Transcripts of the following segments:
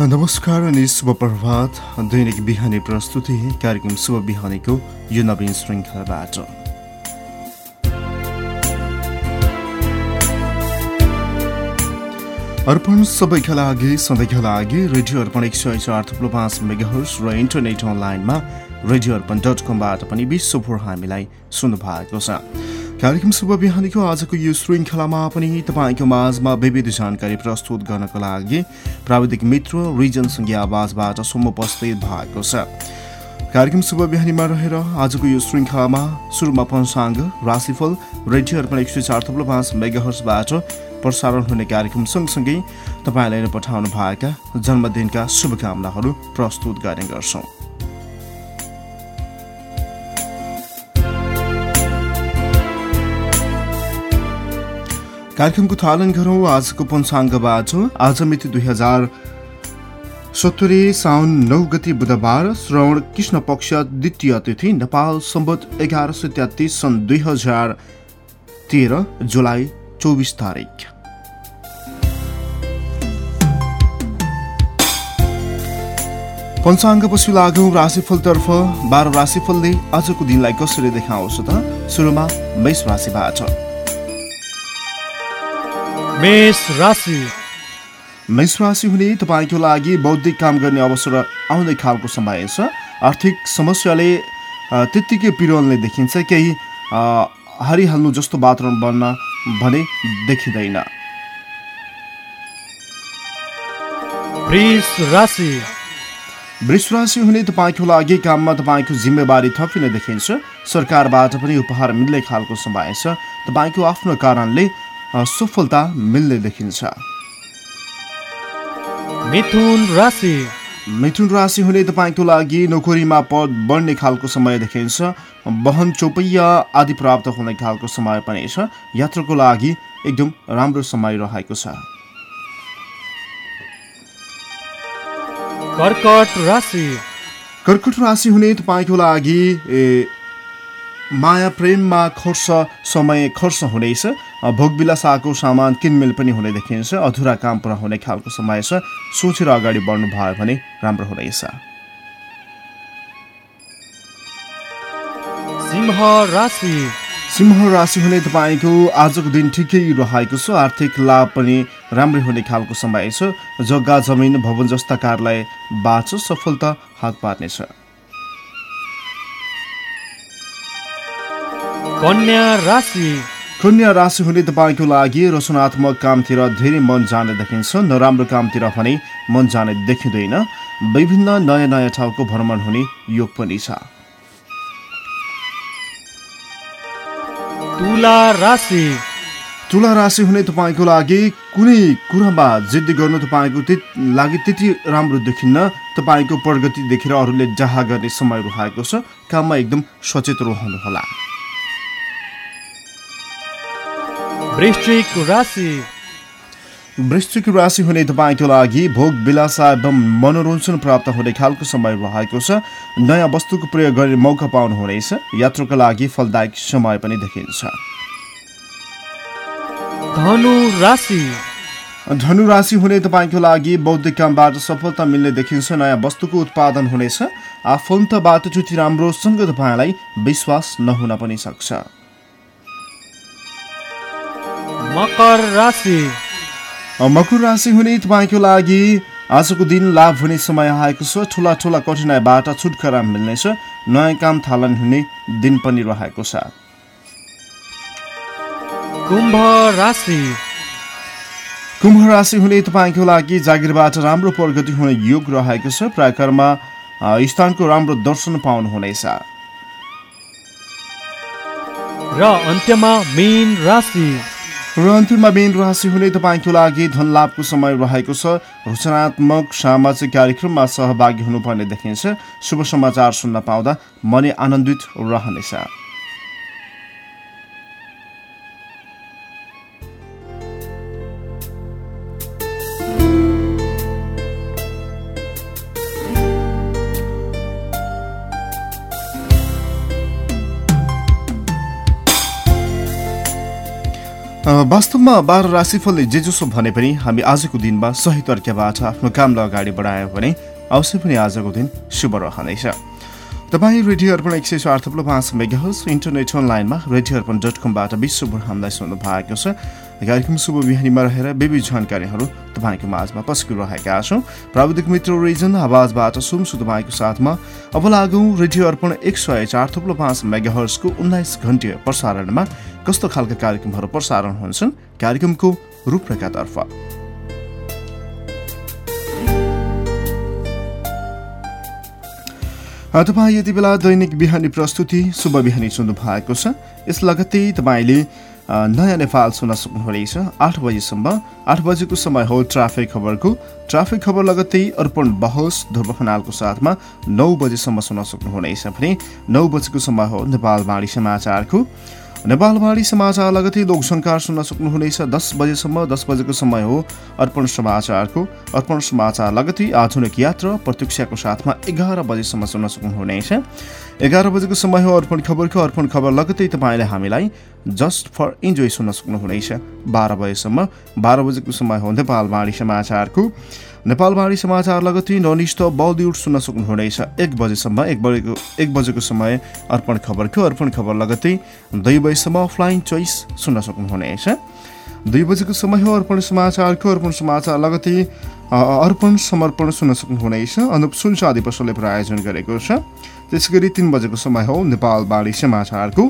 नमस्कार अनि शुभ प्रभात। दैनिक बिहानी प्रस्तुति कार्यक्रम शुभ बिहानीको यो नवीन श्रृङ्खलाबाट। अर्पण सबैका लागि सधैँका लागि रेडियो अर्पण एक सय चार थुप्रो पाँच मेगाहर्स र इन्टरनेट अनलाइनमा रेडियो अर्पण डट कमबाट पनि विश्वभर हामीलाई सुन्नु भएको छ। कार्यक्रम शुभ बिहानीको आजको यो श्रृङ्खलामा पनि तपाईँको माझमा विविध जानकारी प्रस्तुत गर्नको लागि प्राविधिक मित्र रिजनसँगै आवाजबाट सुम उपस्थित भएको छ। कार्यक्रम शुभ बिहानीमा रहेर आजको यो श्रृङ्खलामा सुरुमा पञ्चाङ्ग राशिफल रेडियो अर्पण एक सय चार थप्लो पाँच मेगाहर्सबाट प्रसारण हुने कार्यक्रम सँगसँगै तपाईँलाई पठाउनु भएका जन्मदिनका शुभकामनाहरू प्रस्तुत गर्ने गर्छौँ। कार्यक्रमको थालन गरौँ आजको पञ्चाङ्गबाट आज मिति दुई हजार सत्तरी साउन नौ गति बुधबार श्रवण कृष्ण पक्ष द्वितीय तिथि नेपाल सम्बत एघार सय तेत्तिस सन् दुई हजार तेह्र जुलाई चौबिस तारिक। पञ्चाङ्गपछि लागौँ राशिफलतर्फ। बाह्र राशिफलले आजको दिनलाई कसरी देखाउँछ त? सुरुमा मेष राशिबाट। मेष राशि। मेष राशि हुने तपाईँको लागि बौद्धिक काम गर्ने अवसर आउने खालको समय छ। आर्थिक समस्याले त्यत्तिकै पिरोल्ने देखिन्छ। केही हारिहाल्नु जस्तो वातावरण बन्न भने देखिँदैन। वृष राशि हुने तपाईँको लागि काममा तपाईँको जिम्मेवारी थपिने देखिन्छ। सरकारबाट पनि उपहार मिल्ने खालको समय छ। तपाईँको आफ्नो कारणले सफलता मिल्ने देखिन्छ। मिथुन राशि। मिथुन राशि हुने तपाईँको लागि नोकरीमा पद बढ्ने खालको समय देखिन्छ। बहन चौपैया आदि प्राप्त हुने खालको समय पनि छ। यात्राको लागि एकदम राम्रो समय रहेको छ। कर्कट राशि। कर्कट राशि हुने तपाईँको लागि माया प्रेममा खर्च समय खर्च हुनेछ। भोगविलास आएको सामान किनमेल पनि हुने देखिन्छ अधुरा काम पुरा हुने खालको समय छ। सोचेर अगाडि बढ्नु भयो भने राम्रो हुनेछ सिंह राशि। सिंह राशि हुने तपाईँको आजको दिन ठिकै रहेको छ। आर्थिक लाभ पनि राम्रै हुने खालको समय छ। जग्गा जमिन भवन जस्ता कार्यालयबाट सफलता हात पार्नेछ। कन्या राशि। कन्या राशि हुने तपाईँको लागि रचनात्मक कामतिर धेरै मन जाने देखिन्छ नराम्रो कामतिर भने मन जाने देखिँदैन। विभिन्न नयाँ नयाँ ठाउँको भ्रमण हुने योग पनि छ। तुला राशि। तुला राशि हुने तपाईँको लागि कुनै कुरामा जिद्दी गर्नु तपाईँको लागि त्यति राम्रो देखिन्न। तपाईँको प्रगति देखेर अरूले जहा गर्ने समय रहेको छ। काममा एकदम सचेत रहनुहोला। वृश्चिक राशि। वृश्चिक राशि हुने तपाईँको लागि भोग विलासा एवं मनोरञ्जन प्राप्त हुने खालको समय रहेको छ। नयाँ वस्तुको प्रयोग गर्ने मौका पाउनुहुनेछ। यात्राको लागि फलदायक समय पनि देखिन्छ धनु राशि। धनु राशि हुने तपाईँको लागि बौद्धिक कामबाट सफलता मिल्ने देखिन्छ। नयाँ वस्तुको उत्पादन हुनेछ। आफन्तबाट चुटी राम्रोसँग तपाईँलाई विश्वास नहुन पनि सक्छ। मकर राशि। मकर राशि हुने तपाईँको लागि आजको दिन लाभ हुने समय आएको छ। ठुला ठुला कठिनाइबाट छुटकारा मिल्नेछ। नयाँ काम थालन हुने दिन पनि रहेको छ। कुम्भ राशि। कुम्भ राशि हुने तपाईँको लागि जागिरबाट राम्रो प्रगति हुने योग रहेको छ। प्रायकरमा स्थानको राम्रो दर्शन पाउनुहुनेछ। र अन्त्यमा मेन राशि। र अन्तिममा मेन राशि हुने तपाईँको लागि धन लाभको समय रहेको छ। रचनात्मक सामाजिक कार्यक्रममा सहभागी हुनुपर्ने देखिन्छ। शुभ समाचार सुन्न पाउँदा मनै आनन्दित रहनेछ। वास्तवमा बाह्र राशिफलले जे जसो भने पनि हामी आजको दिनमा सही तर्कबाट आफ्नो कामलाई अगाडि बढायौँ भने अवश्य पनि आजको दिन शुभ रहनेछ। तपाईँ रेडियो अर्पण एक सय चार थप्लो पाँच मेगाहल्स इन्टरनेट अनलाइनमा रेडियो अर्पण डट कमबाट विश्वभर हामीलाई सुन्नु भएको छ। कार्यक्रम शुभ बिहानीमा रहेर विविध जानकारीहरू तपाईँको माझमा पस्किरहेका छौँ। प्राविधिक मित्र रिजन आवाजबाट सुन्छु तपाईँको साथमा। अब लागौँ रेडियो अर्पण एक सय चार थुप्रो पाँच मेगाहर्सको उन्नाइस घन्टे प्रसारणमा कस्तो खालका कार्यक्रमहरू प्रसारण हुन्छन्? कार्यक्रमको रूपरेखातर्फ। तपाईँ यति बेला दैनिक बिहानी प्रस्तुति शुभ बिहानी सुन्नु भएको छ। यस लगत्तै तपाईँले नयाँ नेपाल सुन्न सक्नुहुनेछ। आठ बजीसम्म आठ बजेको समय हो ट्राफिक खबरको। ट्राफिक खबर लगत्तै अर्पण बहस ध्रुव साथमा नौ बजेसम्म सुन्न सक्नुहुनेछ भने नौ बजेको समय हो नेपाल बाणी समाचारको। नेपालवाणी समाचार लगतै लोकसङ्कार सुन्न सक्नुहुनेछ। दस बजेसम्म दस बजेको समय हो। अर्पण समाचारको अर्पण समाचार लगतै आधुनिक यात्रा प्रतीक्षाको साथमा एघार बजेसम्म सुन्न सक्नुहुनेछ। एघार बजेको समय हो अर्पण खबरको। अर्पण खबर लगतै तपाईँले हामीलाई जस्ट फर इन्जोय सुन्न सक्नुहुनेछ। बाह्र बजेसम्म बाह्र बजेको समय हो नेपालवाणी समाचारको। नेपालवाणी समाचार लगती ननिष्ठ बलिउड सुन्न सक्नुहुनेछ। एक बजेसम्म एक बजेको एक बजेको समय अर्पण खबरको अर्पण खबर लगतै दुई बजीसम्म अफलाइन चोइस सुन्न सक्नुहुनेछ। दुई बजेको समय हो अर्पण समाचारको। अर्पण समाचार लगतै अर्पण समर्पण सुन्न सक्नुहुनेछ। अनुप सुनसादी पसलले प्रायोजन गरेको छ। त्यसै गरी तिन बजेको समय हो नेपाल बाढी समाचारको।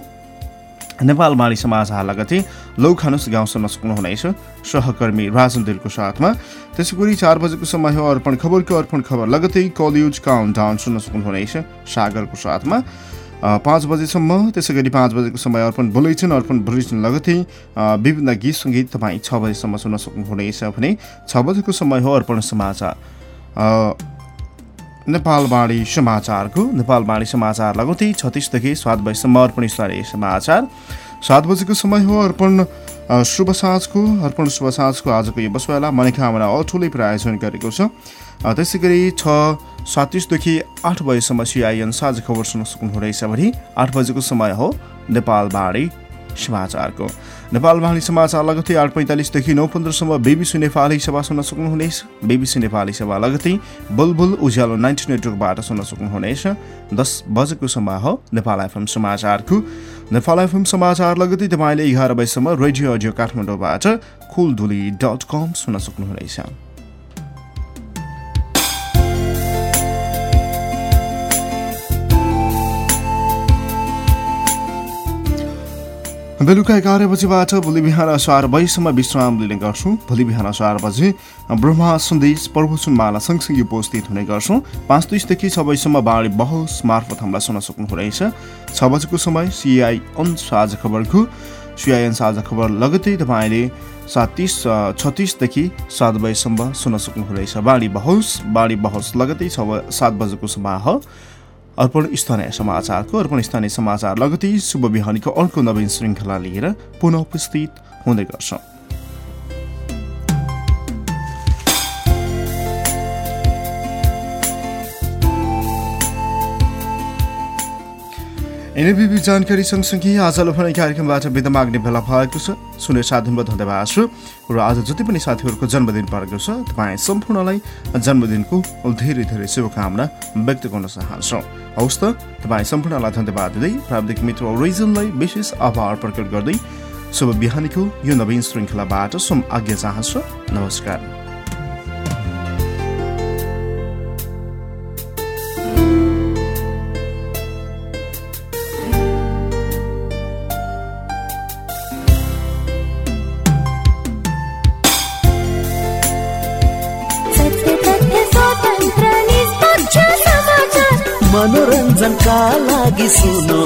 नेपाल माडी समाचार लगतै लौ खानुस गाउँ सुन्न सक्नुहुनेछ सहकर्मी राजन साथमा। त्यसै गरी चार बजेको समय हो अर्पण खबरको अर्पण खबर। लगतै कलियुज काउन्ट डाउन सुन्न सक्नुहुनेछ सागरको साथमा। पाँच बजेसम्म त्यसै गरी पाँच बजेको समय अर्पण बुलेटिन अर्पण बुलेटिन लगतै विभिन्न गीत सङ्गीत तपाईँ छ बजीसम्म सुन्न सक्नुहुनेछ भने छ बजेको समय हो अर्पण समाचार। नेपालवाणी समाचारको नेपालवाणी समाचार लगौँदै छत्तिसदेखि सात बजीसम्म अर्पण स्तरीय समाचार। सात बजेको समय हो अर्पण शुभ साँझको। अर्पण शुभ साँझको आजको यो बसवाला मनोकामना अठुलै प्रायोजन गरेको छ। त्यसै गरी छ सातिसदेखि आठ बजीसम्म सिआइएन साझ खबर सुन्न सक्नुहुनेछ भने आठ बजेको समय हो नेपालवाणी समाचारको। नेपाल वाणी समाचार लगतै आठ पैँतालिसदेखि नौ पन्ध्रसम्म बेबिसी नेपाली सभा सुन्न सक्नुहुनेछ। बेबिसी नेपाली सभा लगतै बुलबुल उज्यालो नाइन्टी नेटवर्कबाट सुन्न सक्नुहुनेछ। दस बजेको समय हो नेपाल एफएम समाचारको। नेपाल एफएम समाचार लगतै तपाईँले एघार बजीसम्म रेडियो अडियो काठमाडौँबाट कुलधुली डट कम सुन्न सक्नुहुनेछ। बेलुका एघार बजीबाट भोलि बिहान चार बजीसम्म विश्राम लिने गर्छौँ। भोलि बिहान चार बजे ब्रह्मा सन्देश प्रवचन माला सँगसँगै उपस्थित हुने गर्छौँ। पाँच तिसदेखि छ बजीसम्म बाढी बहस मार्फत हामीलाई सुन्न सक्नुहुनेछ छ बजेको समय सिआई साझा खबरको सिआइएन साझा खबर लगतै तपाईँले सात तिस छत्तिसदेखि सात बजीसम्म सुन्न सक्नुहुनेछ बाढी बहस बाढी बहस लगतै छ सात बजेको समय हो अर्पण स्थानीय समाचारको अर्पण स्थानीय समाचार लगतै शुभ बिहानीको अर्को नवीन श्रृङ्खला लिएर पुनः उपस्थित हुँदै गर्छौँ। विविध जानकारी सँगसँगै आज लोफाने कार्यक्रमबाट बिदा माग्ने बेला भएको छ सुने साथ धन्यवाद छु र आज जति पनि साथीहरूको जन्मदिन परेको छ तपाईँ सम्पूर्णलाई जन्मदिनको धेरै धेरै शुभकामना व्यक्त गर्न चाहन्छौँ हौस् त तपाईँ सम्पूर्णलाई धन्यवाद दिँदै प्राविधिक मित्र रिजनलाई विशेष आभार प्रकट गर्दै शुभ बिहानीको यो नवीन श्रृङ्खलाबाट सुम आज्ञा चाहन्छु नमस्कार लागि सुनो।